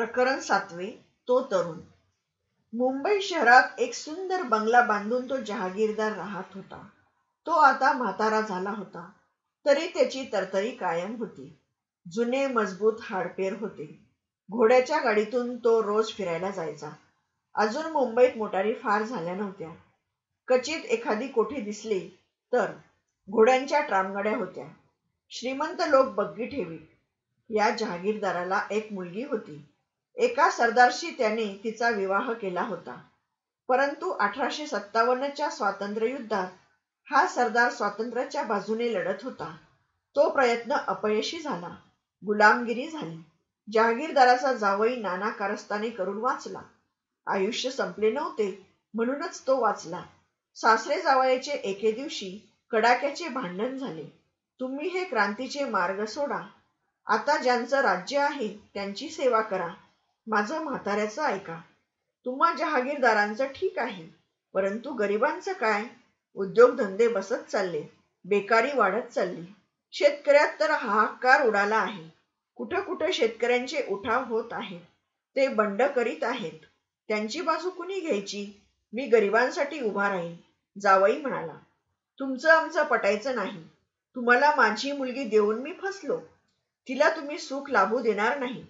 प्रकरण सातवे तो तरुण. मुंबई शहरात एक सुंदर बंगला बांधून तो जहागीरदार राहत होता. तो आता म्हातारा झाला होता. तरी त्याची तरतरी कायम होती. जुने मजबूत हाडपेर होते. घोड्याच्या गाडीतून तो रोज फिरायला जायचा. अजून मुंबईत मोटारी फार झाल्या नव्हत्या. कचित एखादी कोठी दिसली तर घोड्यांच्या ट्रामगाड्या होत्या. श्रीमंत लोक बग्गी ठेवी या जहागीरदाराला एक मुलगी होती. एका सरदारशी त्याने तिचा विवाह केला होता. परंतु अठराशे सत्तावन्नच्या स्वातंत्र्य युद्धात हा सरदार स्वातंत्र्याच्या बाजूने लढत होता. तो प्रयत्न अपयशी झाला. गुलामगिरी झाली. जहागीरदाराचा जावई नाना कारस्थाने करून वाचला. आयुष्य संपले नव्हते म्हणूनच तो वाचला. सासरे जावयाचे एके दिवशी कडाक्याचे भांडण झाले. तुम्ही हे क्रांतीचे मार्ग सोडा. आता ज्यांचं राज्य आहे त्यांची सेवा करा. माझं म्हाताऱ्याचं ऐका. तुम्हा जहागीरदारांचं ठीक आहे. परंतु गरिबांचं काय? उद्योगधंदे बसत चालले. बेकारी वाढत चालली. शेतकऱ्यात तर हाहाकार उडाला आहे. कुठं कुठं शेतकऱ्यांचे उठाव होत आहेत. ते बंड करीत आहेत. त्यांची बाजू कुणी घ्यायची? मी गरिबांसाठी उभा राहीन जावई म्हणाला. तुमचं आमचं पटायचं नाही. तुम्हाला माझी मुलगी देऊन मी फसलो. तिला तुम्ही सुख लाभू देणार नाही.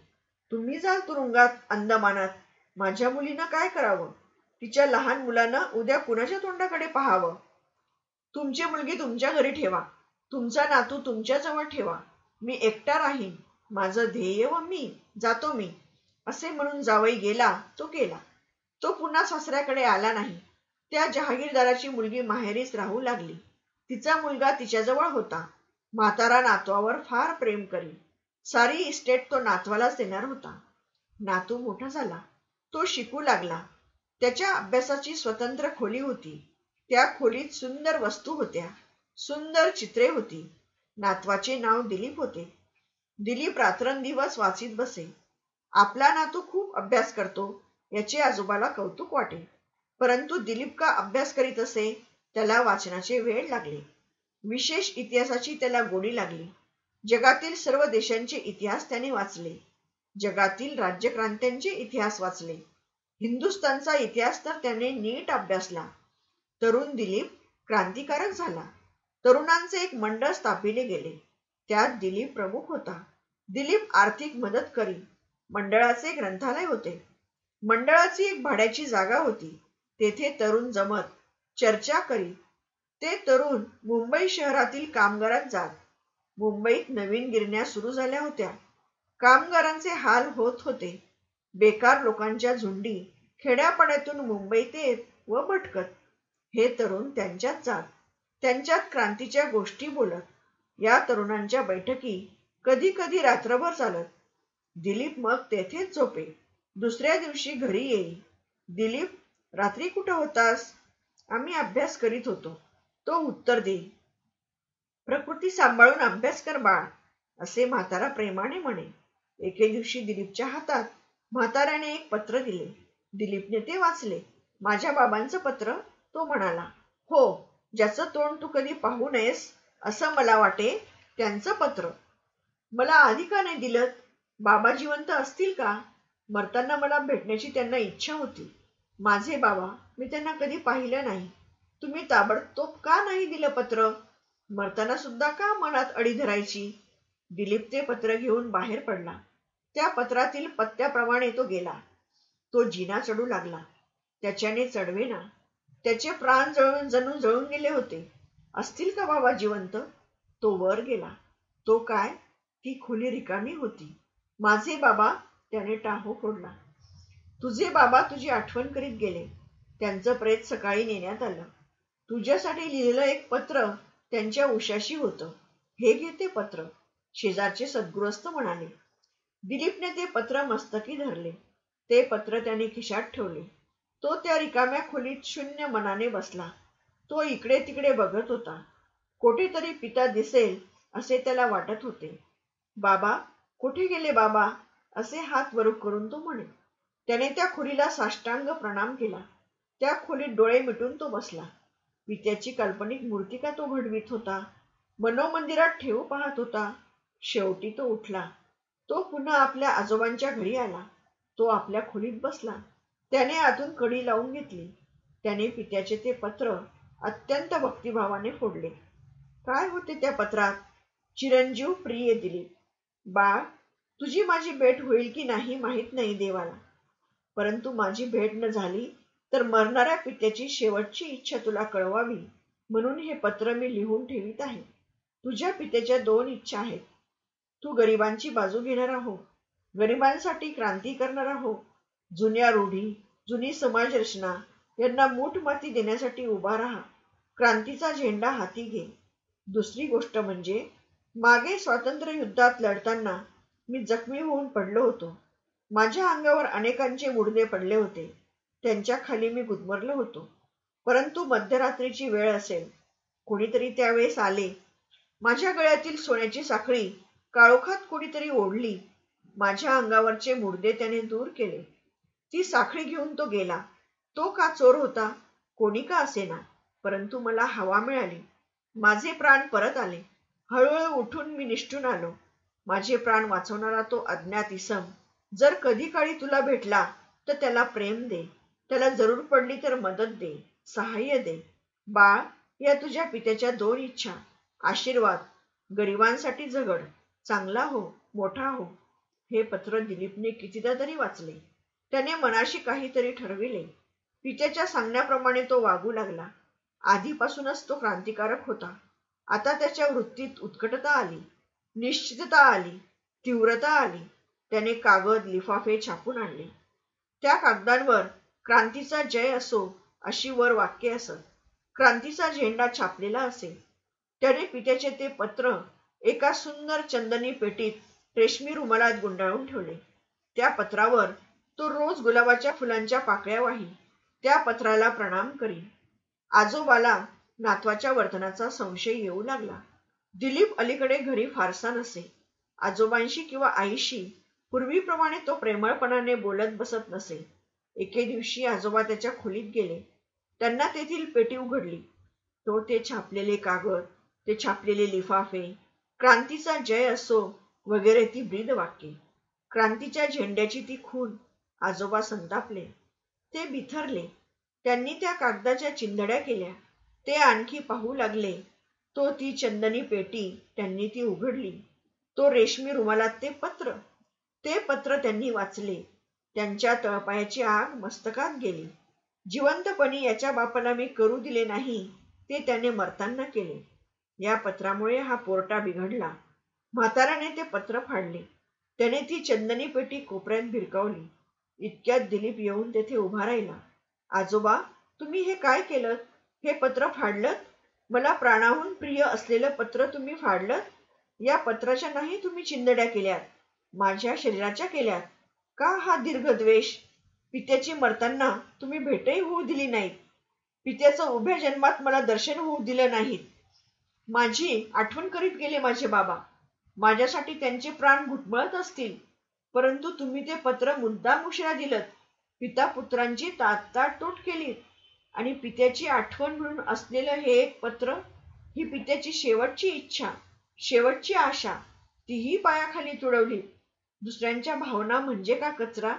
तुम्ही जाल तुरुंगात अंदमानात. माझ्या मुलीनं काय करावं? तिच्या लहान मुलानं उद्या कुणाच्या तोंडाकडे पाहावं? तुमची मुलगी तुमच्या घरी ठेवा. तुमचा नातू तुमच्या जवळ ठेवा. मी एकटा राहीन. माझं ध्येय व मी जातो मी. असे म्हणून जावई गेला तो गेला. तो पुन्हा सासऱ्याकडे आला नाही. त्या जहागीरदाराची मुलगी माहेरीच राहू लागली. तिचा मुलगा तिच्याजवळ होता. म्हातारा नातवावर फार प्रेम करी सारी इस्टेट तो नातवालाच देणार होता. नातू मोठा झाला. तो शिकू लागला. त्याच्या अभ्यासाची स्वतंत्र खोली होती. त्या खोलीत सुंदर वस्तू होत्या. सुंदर चित्रे होती. नातवाचे नाव दिलीप होते. दिलीप रात्रंदिवस वाचित बसे. आपला नातू खूप अभ्यास करतो याचे आजोबाला कौतुक वाटे. परंतु दिलीप का अभ्यास करीत असे त्याला वाचनाचे वेळ लागले. विशेष इतिहासाची त्याला गोडी लागली. जगातील सर्व देशांचे इतिहास त्याने वाचले. जगातील राज्यक्रांत्यांचे इतिहास वाचले. हिंदुस्थानचा इतिहास तर त्याने नीट अभ्यासला. तरुण दिलीप क्रांतिकारक झाला. तरुणांचे एक मंडळ स्थापिले गेले. त्यात दिलीप प्रमुख होता. दिलीप आर्थिक मदत करी. मंडळाचे ग्रंथालय होते. मंडळाची एक भाड्याची जागा होती. तेथे तरुण जमत. चर्चा करी. ते तरुण मुंबई शहरातील कामगारात जात. मुंबईत नवीन गिरण्या सुरू झाल्या होत्या. कामगारांचे हाल होत होते. बेकार लोकांच्या झुंडी खेड्यापाड्यातून मुंबईत येत व भटकत. हे तरुण त्यांच्यात जात. त्यांच्यात क्रांतीच्या गोष्टी बोलत. या तरुणांच्या बैठकी कधी कधी रात्रभर चालत. दिलीप मग तेथेच झोपे. दुसऱ्या दिवशी घरी येई. दिलीप रात्री कुठं होतास? आम्ही अभ्यास करीत होतो. तो उत्तर देई प्रकृती सांभाळून अभ्यास कर बाळ असे म्हातारा प्रेमाने म्हणे. एके दिवशी दिलीपच्या हातात म्हाताऱ्याने एक पत्र दिले. दिलीपने ते वाचले. माझ्या बाबांचं पत्र तो म्हणाला. हो ज्याचं तोंड तू कधी पाहू नयेस असं मला वाटे त्यांचं पत्र. मला आधी का नाही दिलं बाबा जिवंत असतील का? मरताना मला भेटण्याची त्यांना इच्छा होती. माझे बाबा मी त्यांना कधी पाहिलं नाही. तुम्ही ताबडतोब का नाही दिलं पत्र? मरताना सुद्धा का मनात अडी धरायची? दिलीप ते पत्र घेऊन बाहेर पडला. त्या पत्रातील पत्त्याप्रमाणे तो गेला. तो जिना चढू लागला. त्याच्याने चढवेना. त्याचे प्राण जळून जणू जळून गेले होते. असतील का बाबा जिवंत? तो वर गेला. तो काय? ती खुली रिकामी होती. माझे बाबा? त्याने टाहो फोडला. तुझे बाबा तुझी आठवण करीत गेले. त्यांचं प्रेत सकाळी नेण्यात आलं. तुझ्यासाठी लिहिलेलं एक पत्र. त्यांच्या उशाशी होतं. हे घे ते पत्र. शेजारचे सद्गृहस्थ म्हणाले. दिलीपने ते पत्र मस्तकी धरले. ते पत्र त्याने खिशात ठेवले. तो त्या रिकाम्या खोलीत शून्य मनाने बसला. तो इकडे तिकडे बघत होता. कोठेतरी पिता दिसेल असे त्याला वाटत होते. बाबा कुठे गेले बाबा? असे हात वरू करून तो म्हणे. त्याने त्या खोलीला साष्टांग प्रणाम केला. त्या खोलीत डोळे मिटून तो बसला. पित्याची काल्पनिक मूर्ती का तो घडवीत होता? मनोमंदिरात ठेवू पाहत होता. शेवटी तो उठला. तो पुन्हा आपल्या आजोबांच्या घरी आला. तो आपल्या खोलीत बसला. त्याने आतून कडी लावून घेतली. त्याने पित्याचे ते पत्र अत्यंत भक्तिभावाने फोडले. काय होते त्या पत्रात? चिरंजीव प्रिय दिली. बाळ तुझी माझी भेट होईल की नाही माहीत नाही देवाला. परंतु माझी भेट न झाली तर मरणाऱ्या पित्याची शेवटची इच्छा तुला कळवावी. म्हणून हे पत्र मी लिहून ठेवित आहे. तुझ्या पित्याच्या दोन इच्छा आहेत. तू गरिबांची बाजू घेणार आहो. गरिबांसाठी क्रांती करणार आहो. जुन्या रूढी जुनी समाज रचना यांना मूठमाती देण्यासाठी उभा राहा. क्रांतीचा झेंडा हाती घे. दुसरी गोष्ट म्हणजे मागे स्वातंत्र्य युद्धात लढताना मी जखमी होऊन पडलो होतो. माझ्या अंगावर अनेकांचे मुडदे पडले होते. त्यांच्याखाली मी गुदमरलो होतो. परंतु मध्यरात्रीची वेळ असेल. कोणीतरी त्यावेळेस आले. माझ्या गळ्यातील सोन्याची साखळी काळोखात कोणीतरी ओढली. माझ्या अंगावरचे मुडदे त्याने दूर केले. ती साखळी घेऊन तो गेला. तो का चोर होता? कोणी का असेना? परंतु मला हवा मिळाली. माझे प्राण परत आले. हळूहळू उठून मी निष्ठून आलो. माझे प्राण वाचवणारा तो अज्ञात इसम जर कधी काळी तुला भेटला तर त्याला प्रेम दे. त्याला जरूर पडली तर मदत दे सहाय्य दे. बाळ या तुझ्या पित्याच्या दोन इच्छा. आशीर्वाद. गरिबांसाठी झगड. चांगला हो मोठा हो. हे पत्र दिलीपने कितीदा तरी वाचले. त्याने मनाशी काहीतरी ठरविले. पित्याच्या सांगण्याप्रमाणे तो वागू लागला. आधीपासूनच तो क्रांतिकारक होता. आता त्याच्या वृत्तीत उत्कटता आली. निश्चितता आली. तीव्रता आली. त्याने कागद लिफाफे छापून आणले. त्या कागदांवर क्रांतीचा जय असो अशी वर वाक्य असत क्रांतीचा झेंडा छापलेला असे त्याने पित्याचे ते पत्र एका सुंदर चंदनी पेटीत रेशमी रुमालात गुंडाळून ठेवले. त्या पत्रावर तो रोज गुलाबाच्या फुलांच्या पाकळ्या वाही त्या पत्राला प्रणाम करी आजोबाला नातवाच्या वर्तनाचा संशय येऊ लागला. दिलीप अलीकडे घरी फारसा नसे. आजोबांशी किंवा आईशी पूर्वीप्रमाणे तो प्रेमळपणाने बोलत बसत नसे. एके दिवशी आजोबा त्याच्या खोलीत गेले. त्यांना तेथील पेटी उघडली. तो ते छापलेले कागद ते छापलेले लिफाफे क्रांतीचा जय असो वगैरे ती ब्रीद वाक्ये. क्रांतीच्या झेंड्याची ती खून आजोबा संतापले. ते बिथरले. त्यांनी त्या कागदाच्या चिंधड्या केल्या. ते आणखी पाहू लागले. तो ती चंदनी पेटी त्यांनी ती उघडली. तो रेशमी रुमालात ते पत्र. ते पत्र त्यांनी वाचले. त्यांच्या तळपायाची आग मस्तकात गेली. जिवंतपणी याच्या बापाला मी करू दिले नाही ते त्याने मरताना केले. या पत्रामुळे हा पोरटा बिघडला. म्हाताराने ते पत्र फाडले. त्याने ती चंदनी पेटी कोपऱ्यात भिरकावली. इतक्यात दिलीप येऊन तेथे उभा राहिला. आजोबा तुम्ही हे काय केलं? हे पत्र फाडलं? मला प्राणाहून प्रिय असलेलं पत्र तुम्ही फाडलं? या पत्राच्या नाही तुम्ही चिंदड्या केल्यात. माझ्या शरीराच्या केल्यात. का हा दीर्घद्वेष पित्याची मरताना तुम्ही भेटही होऊ दिली नाहीत. पित्याचं उभ्या जन्मात मला दर्शन होऊ दिलं नाहीत. माझी आठवण करीत गेले माझे बाबा. माझ्यासाठी त्यांचे प्राण घुटमळत असतील. परंतु तुम्ही ते पत्र मुद्दाम उशिरा दिलं पिता पुत्रांची ताटतूट केली. आणि पित्याची आठवण म्हणून असलेलं हे एक पत्र ही पित्याची शेवटची इच्छा शेवटची आशा तीही पायाखाली तुडवली. दुसऱ्यांच्या भावना म्हणजे का कचरा?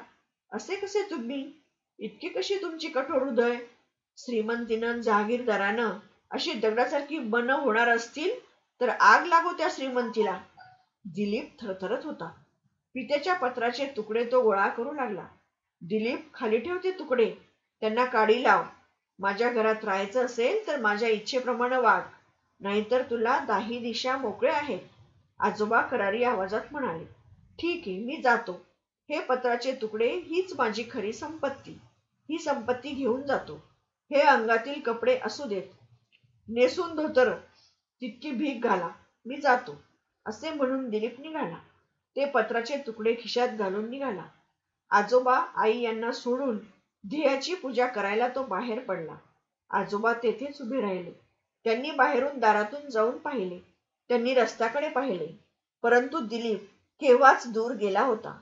असे कसे तुम्ही? इतके कशी तुमची कठोर हृदय? श्रीमंतीनं जहागीरदारानं अशी दगडासारखी बन होणार असतील तर आग लागो त्या श्रीमंतीला. दिलीप थरथरत होता. पित्याच्या पत्राचे तुकडे तो गोळा करू लागला. दिलीप खाली ठेवते तुकडे. त्यांना काढी लाव. माझ्या घरात राहायचं असेल तर माझ्या इच्छेप्रमाणे वाग. नाहीतर तुला दाही दिशा मोकळे आहेत आजोबा करारी आवाजात म्हणाले. ठीक आहे मी जातो. हे पत्राचे तुकडे हीच माझी खरी संपत्ती. ही संपत्ती घेऊन जातो. हे अंगातील कपडे असू देत. नेसून धोतर तितकी भीक घाला. मी जातो. असे म्हणून दिलीप निघाला. ते पत्राचे तुकडे खिशात घालून निघाला. आजोबा आई यांना सोडून ध्येयाची पूजा करायला तो बाहेर पडला. आजोबा तेथेच उभे राहिले. त्यांनी बाहेरून दारातून जाऊन पाहिले. त्यांनी रस्त्याकडे पाहिले. परंतु दिलीप केव्हाच दूर गेला होता.